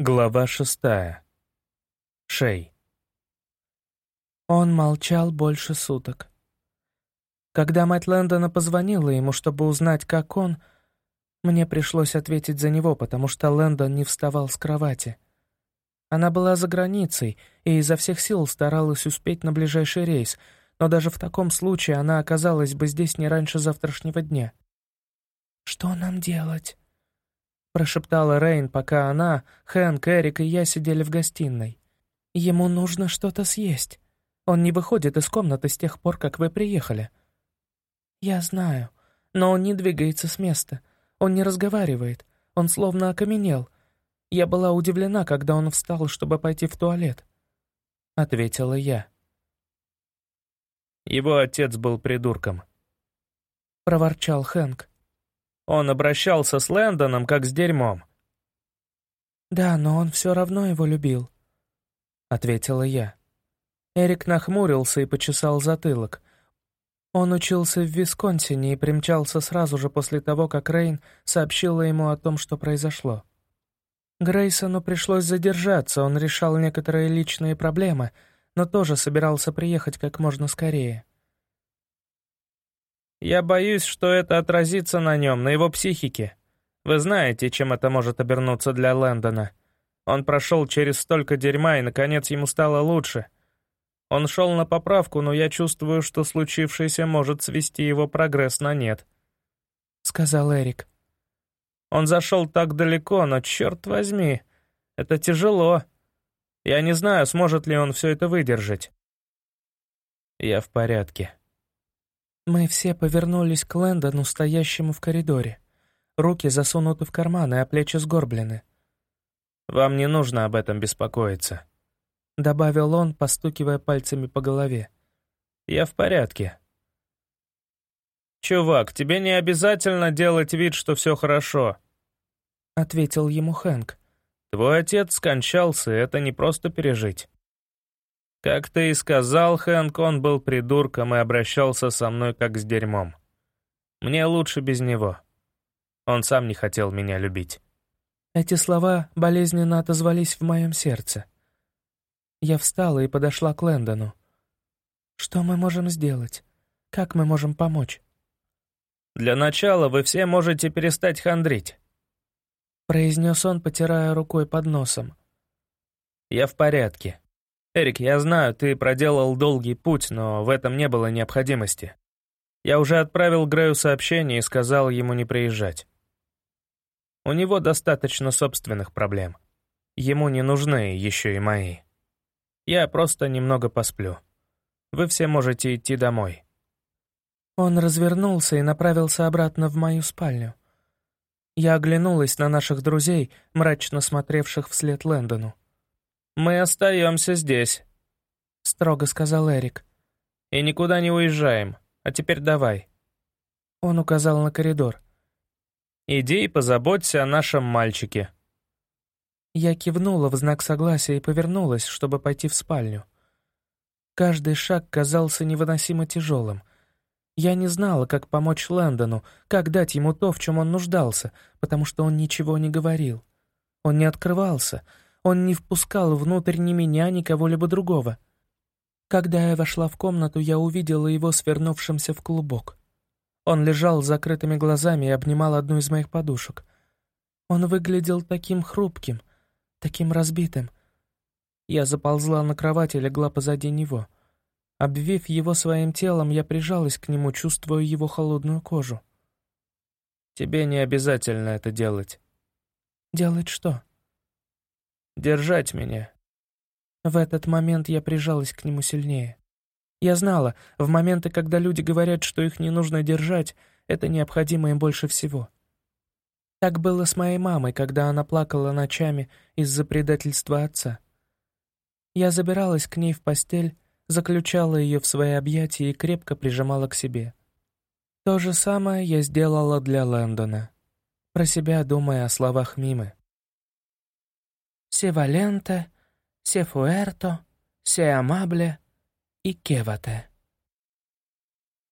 Глава шестая. Шей. Он молчал больше суток. Когда мать Лэндона позвонила ему, чтобы узнать, как он, мне пришлось ответить за него, потому что Лэндон не вставал с кровати. Она была за границей и изо всех сил старалась успеть на ближайший рейс, но даже в таком случае она оказалась бы здесь не раньше завтрашнего дня. «Что нам делать?» Прошептала Рейн, пока она, Хэнк, Эрик и я сидели в гостиной. «Ему нужно что-то съесть. Он не выходит из комнаты с тех пор, как вы приехали». «Я знаю, но он не двигается с места. Он не разговаривает. Он словно окаменел. Я была удивлена, когда он встал, чтобы пойти в туалет», — ответила я. «Его отец был придурком», — проворчал Хэнк. Он обращался с Лэндоном как с дерьмом. «Да, но он все равно его любил», — ответила я. Эрик нахмурился и почесал затылок. Он учился в Висконсине и примчался сразу же после того, как Рейн сообщила ему о том, что произошло. Грейсону пришлось задержаться, он решал некоторые личные проблемы, но тоже собирался приехать как можно скорее. Я боюсь, что это отразится на нем, на его психике. Вы знаете, чем это может обернуться для Лэндона. Он прошел через столько дерьма, и, наконец, ему стало лучше. Он шел на поправку, но я чувствую, что случившееся может свести его прогресс на нет», — сказал Эрик. «Он зашел так далеко, но, черт возьми, это тяжело. Я не знаю, сможет ли он все это выдержать». «Я в порядке», мы все повернулись к Лэндону, стоящему в коридоре. Руки засунуты в карманы, а плечи сгорблены. «Вам не нужно об этом беспокоиться», — добавил он, постукивая пальцами по голове. «Я в порядке». «Чувак, тебе не обязательно делать вид, что все хорошо», — ответил ему Хэнк. «Твой отец скончался, это не просто пережить». Как ты и сказал, Хэнк, он был придурком и обращался со мной как с дерьмом. Мне лучше без него. Он сам не хотел меня любить. Эти слова болезненно отозвались в моем сердце. Я встала и подошла к Лэндону. «Что мы можем сделать? Как мы можем помочь?» «Для начала вы все можете перестать хандрить», — произнес он, потирая рукой под носом. «Я в порядке. «Эрик, я знаю, ты проделал долгий путь, но в этом не было необходимости. Я уже отправил Грею сообщение и сказал ему не приезжать. У него достаточно собственных проблем. Ему не нужны еще и мои. Я просто немного посплю. Вы все можете идти домой». Он развернулся и направился обратно в мою спальню. Я оглянулась на наших друзей, мрачно смотревших вслед Лэндону. «Мы остаемся здесь», — строго сказал Эрик. «И никуда не уезжаем. А теперь давай». Он указал на коридор. «Иди и позаботься о нашем мальчике». Я кивнула в знак согласия и повернулась, чтобы пойти в спальню. Каждый шаг казался невыносимо тяжелым. Я не знала, как помочь Лэндону, как дать ему то, в чем он нуждался, потому что он ничего не говорил. Он не открывался — он не впускал внутрь ни меня, ни кого-либо другого. Когда я вошла в комнату, я увидела его свернувшимся в клубок. Он лежал с закрытыми глазами и обнимал одну из моих подушек. Он выглядел таким хрупким, таким разбитым. Я заползла на кровать и легла позади него. Обвив его своим телом, я прижалась к нему, чувствуя его холодную кожу. «Тебе не обязательно это делать». «Делать что?» Держать меня». В этот момент я прижалась к нему сильнее. Я знала, в моменты, когда люди говорят, что их не нужно держать, это необходимо им больше всего. Так было с моей мамой, когда она плакала ночами из-за предательства отца. Я забиралась к ней в постель, заключала ее в свои объятия и крепко прижимала к себе. То же самое я сделала для Лэндона, про себя думая о словах Мимы. «Се валенте», «се фуэрто», «се амабле» и «кевате».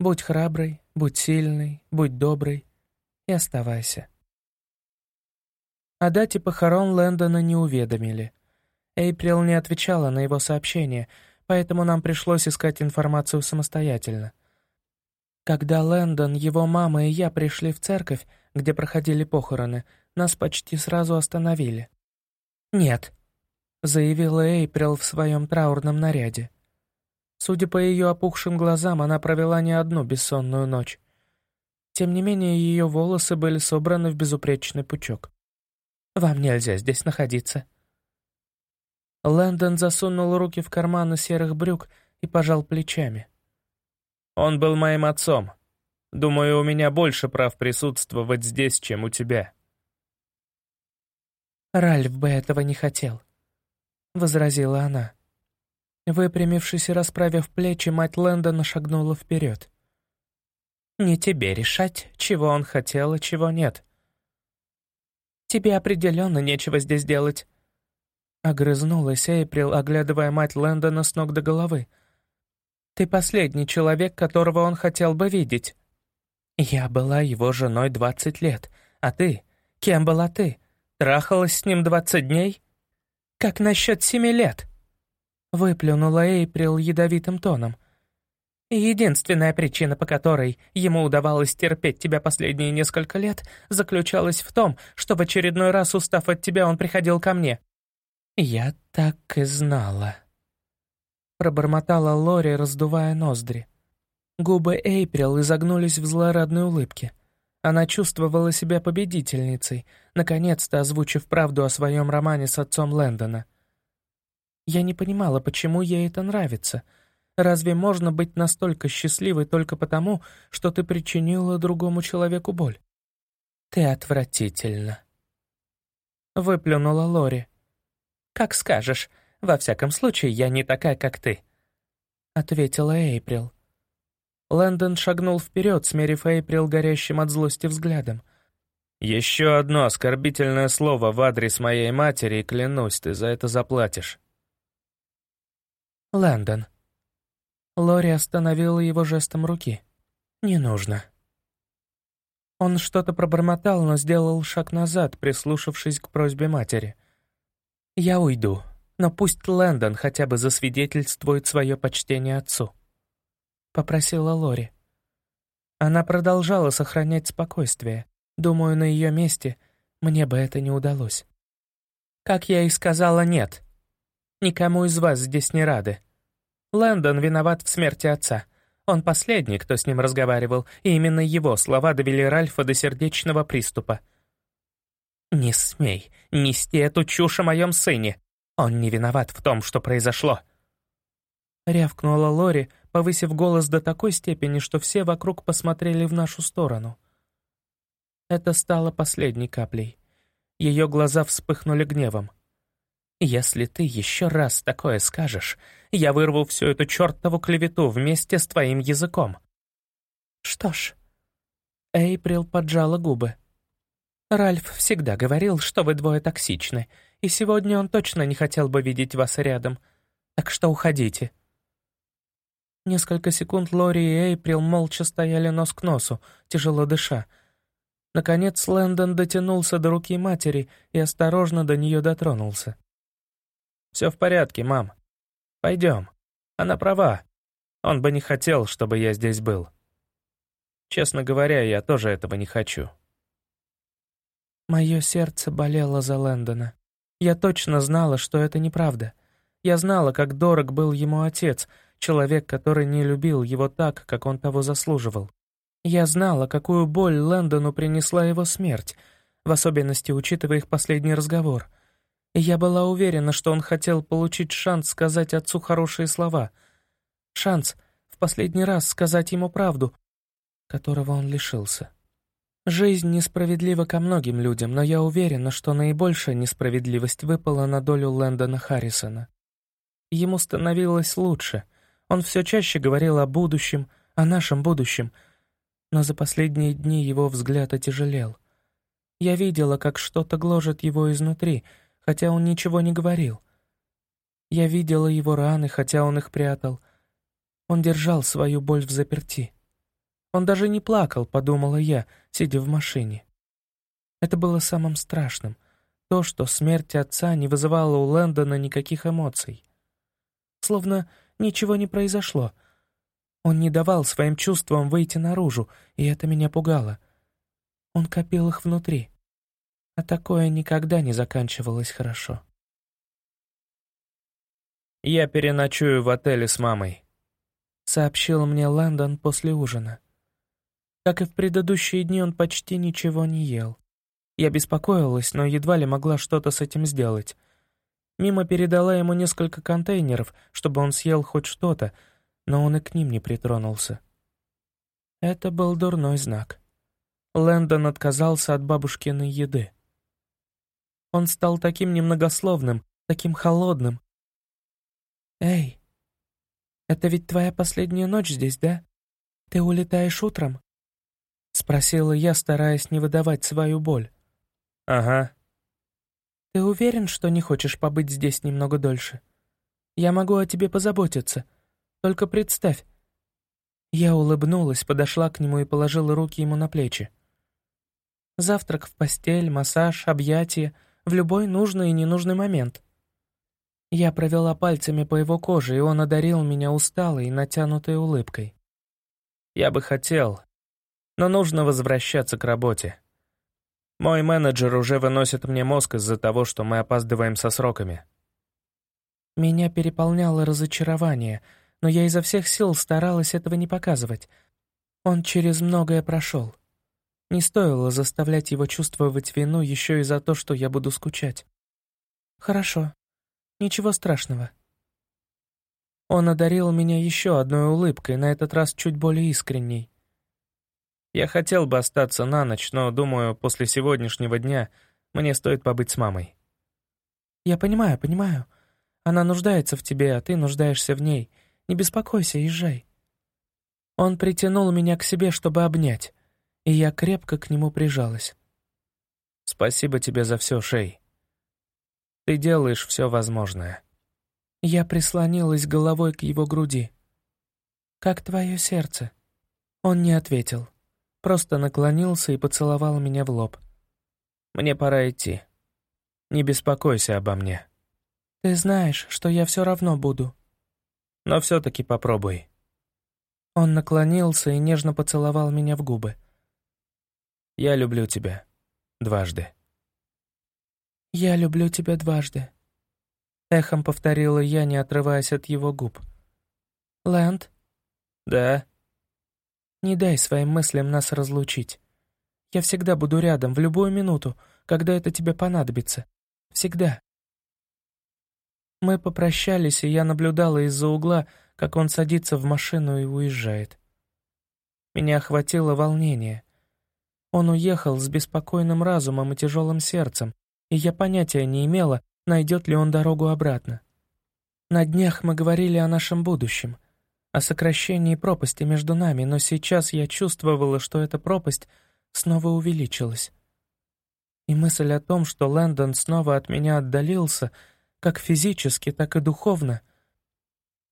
Будь храбрый, будь сильный, будь добрый и оставайся. О дате похорон Лэндона не уведомили. Эйприл не отвечала на его сообщение, поэтому нам пришлось искать информацию самостоятельно. Когда Лэндон, его мама и я пришли в церковь, где проходили похороны, нас почти сразу остановили. «Нет», — заявила Эйприл в своем траурном наряде. Судя по ее опухшим глазам, она провела не одну бессонную ночь. Тем не менее, ее волосы были собраны в безупречный пучок. «Вам нельзя здесь находиться». Лэндон засунул руки в карманы серых брюк и пожал плечами. Он был моим отцом. Думаю, у меня больше прав присутствовать здесь, чем у тебя». «Ральф бы этого не хотел», — возразила она. Выпрямившись и расправив плечи, мать Лэндона шагнула вперед. «Не тебе решать, чего он хотел, а чего нет. Тебе определенно нечего здесь делать». Огрызнулась Эйприл, оглядывая мать Лэндона с ног до головы. Ты последний человек, которого он хотел бы видеть. Я была его женой двадцать лет, а ты? Кем была ты? Трахалась с ним двадцать дней? Как насчет семи лет?» Выплюнула Эйприл ядовитым тоном. «Единственная причина, по которой ему удавалось терпеть тебя последние несколько лет, заключалась в том, что в очередной раз, устав от тебя, он приходил ко мне». «Я так и знала», Пробормотала Лори, раздувая ноздри. Губы Эйприл изогнулись в злорадной улыбке. Она чувствовала себя победительницей, наконец-то озвучив правду о своем романе с отцом Лэндона. Я не понимала, почему ей это нравится. Разве можно быть настолько счастливой только потому, что ты причинила другому человеку боль? Ты отвратительно. Выплюнула Лори. «Как скажешь. Во всяком случае, я не такая, как ты», — ответила Эйприл. Лэндон шагнул вперед, смерив Эйприл горящим от злости взглядом. «Еще одно оскорбительное слово в адрес моей матери, и клянусь, ты за это заплатишь». «Лэндон». Лори остановила его жестом руки. «Не нужно». Он что-то пробормотал, но сделал шаг назад, прислушавшись к просьбе матери. «Я уйду», но пусть Лэндон хотя бы засвидетельствует свое почтение отцу», — попросила Лори. Она продолжала сохранять спокойствие. Думаю, на ее месте мне бы это не удалось. Как я и сказала, нет. Никому из вас здесь не рады. Лэндон виноват в смерти отца. Он последний, кто с ним разговаривал, и именно его слова довели Ральфа до сердечного приступа. «Не смей нести эту чушь о моем сыне!» Он не виноват в том, что произошло». Рявкнула Лори, повысив голос до такой степени, что все вокруг посмотрели в нашу сторону. Это стало последней каплей. Ее глаза вспыхнули гневом. «Если ты еще раз такое скажешь, я вырву всю эту чертову клевету вместе с твоим языком». «Что ж...» Эйприл поджала губы. «Ральф всегда говорил, что вы двое токсичны, и сегодня он точно не хотел бы видеть вас рядом. Так что уходите». Несколько секунд Лори и Эйприл молча стояли нос к носу, тяжело дыша. Наконец Лэндон дотянулся до руки матери и осторожно до нее дотронулся. «Все в порядке, мам. Пойдем. Она права. Он бы не хотел, чтобы я здесь был. Честно говоря, я тоже этого не хочу». Мое сердце болело за Лэндона. Я точно знала, что это неправда. Я знала, как дорог был ему отец, человек, который не любил его так, как он того заслуживал. Я знала, какую боль Лэндону принесла его смерть, в особенности учитывая их последний разговор. Я была уверена, что он хотел получить шанс сказать отцу хорошие слова. Шанс в последний раз сказать ему правду, которого он лишился. Жизнь несправедлива ко многим людям, но я уверена, что наибольшая несправедливость выпала на долю Лэндона Харрисона. Ему становилось лучше. Он все чаще говорил о будущем, о нашем будущем, но за последние дни его взгляд отяжелел. Я видела, как что-то гложет его изнутри, хотя он ничего не говорил. Я видела его раны, хотя он их прятал. Он держал свою боль в заперти. Он даже не плакал, подумала я, сидя в машине. Это было самым страшным, то, что смерть отца не вызывала у Лэндона никаких эмоций. Словно ничего не произошло. Он не давал своим чувствам выйти наружу, и это меня пугало. Он копил их внутри. А такое никогда не заканчивалось хорошо. «Я переночую в отеле с мамой», — сообщил мне Лэндон после ужина. Как и в предыдущие дни, он почти ничего не ел. Я беспокоилась, но едва ли могла что-то с этим сделать. Мимо передала ему несколько контейнеров, чтобы он съел хоть что-то, но он и к ним не притронулся. Это был дурной знак. Лэндон отказался от бабушкиной еды. Он стал таким немногословным, таким холодным. «Эй, это ведь твоя последняя ночь здесь, да? Ты улетаешь утром?» — спросила я, стараясь не выдавать свою боль. «Ага», «Ты уверен, что не хочешь побыть здесь немного дольше? Я могу о тебе позаботиться. Только представь». Я улыбнулась, подошла к нему и положила руки ему на плечи. Завтрак в постель, массаж, объятия, в любой нужный и ненужный момент. Я провела пальцами по его коже, и он одарил меня усталой и натянутой улыбкой. «Я бы хотел, но нужно возвращаться к работе. Мой менеджер уже выносит мне мозг из-за того, что мы опаздываем со сроками. Меня переполняло разочарование, но я изо всех сил старалась этого не показывать. Он через многое прошел. Не стоило заставлять его чувствовать вину еще и за то, что я буду скучать. Хорошо. Ничего страшного. Он одарил меня еще одной улыбкой, на этот раз чуть более искренней. Я хотел бы остаться на ночь, но, думаю, после сегодняшнего дня мне стоит побыть с мамой. Я понимаю, понимаю. Она нуждается в тебе, а ты нуждаешься в ней. Не беспокойся, езжай. Он притянул меня к себе, чтобы обнять, и я крепко к нему прижалась. Спасибо тебе за все, Шей. Ты делаешь все возможное. Я прислонилась головой к его груди. «Как твое сердце?» Он не ответил просто наклонился и поцеловал меня в лоб. «Мне пора идти. Не беспокойся обо мне». «Ты знаешь, что я все равно буду». «Но все-таки попробуй». Он наклонился и нежно поцеловал меня в губы. «Я люблю тебя. Дважды». «Я люблю тебя дважды», — эхом повторила я, не отрываясь от его губ. «Лэнд?» «Да?» Не дай своим мыслям нас разлучить. Я всегда буду рядом, в любую минуту, когда это тебе понадобится. Всегда. Мы попрощались, и я наблюдала из-за угла, как он садится в машину и уезжает. Меня охватило волнение. Он уехал с беспокойным разумом и тяжелым сердцем, и я понятия не имела, найдет ли он дорогу обратно. На днях мы говорили о нашем будущем — о сокращении пропасти между нами, но сейчас я чувствовала, что эта пропасть снова увеличилась. И мысль о том, что Лэндон снова от меня отдалился, как физически, так и духовно,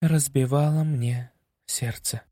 разбивала мне сердце.